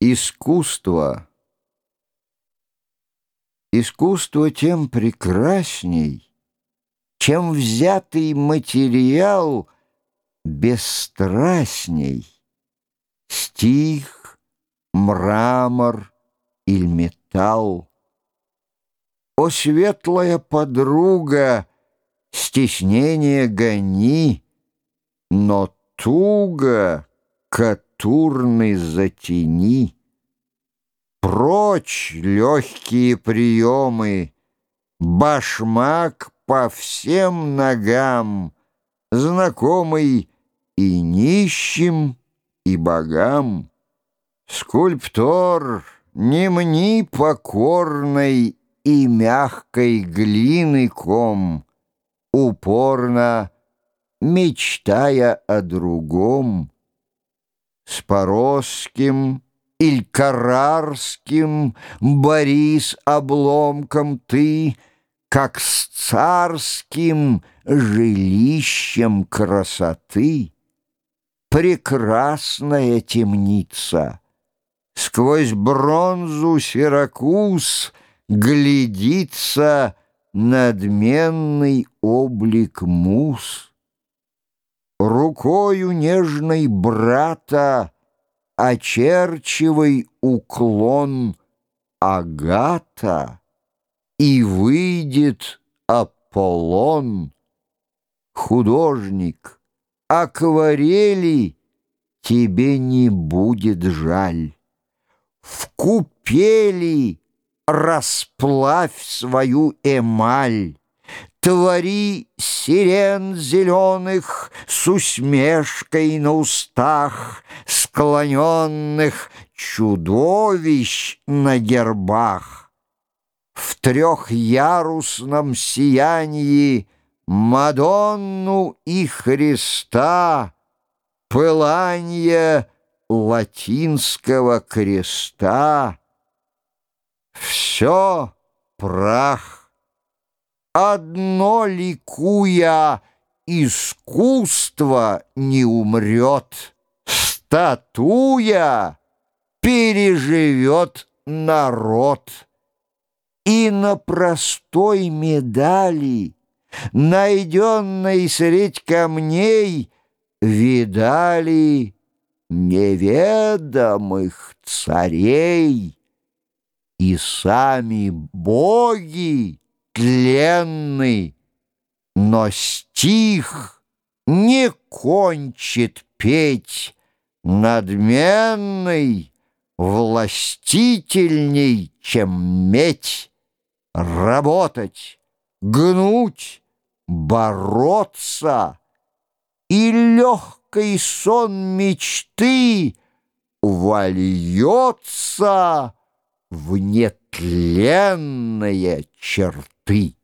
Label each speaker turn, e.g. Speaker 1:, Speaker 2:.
Speaker 1: Искусство. Искусство тем прекрасней, чем взятый материал бесстрастней. Стих, мрамор или металл. О, светлая подруга, стеснение гони, но туго катурный затяни. Прочь легкие приемы, башмак по всем ногам, Знакомый и нищим, и богам. Скульптор, не мни покорной и мягкой глины ком, Упорно мечтая о другом, С Поросским иль Карарским Борис обломком ты, Как с царским жилищем красоты. Прекрасная темница. Сквозь бронзу Сиракуз Глядится надменный облик мус. Рукою нежной брата Очерчивай уклон Агата, И выйдет Аполлон. Художник, акварели Тебе не будет жаль. В купели расплавь свою эмаль. Твори сирен зеленых С усмешкой на устах, Склоненных чудовищ на гербах. В трехярусном сиянии Мадонну и Христа, Пыланье латинского креста. Все прах одно ликуя, искусство не умрет, статуя переживет народ. И на простой медали, найденной средь камней, видали неведомых царей. И сами боги тленный, но стих не кончит петь надменный, властительней, чем медь, работать, гнуть, бороться, и легкий сон мечты вольется в нетленные черты. ты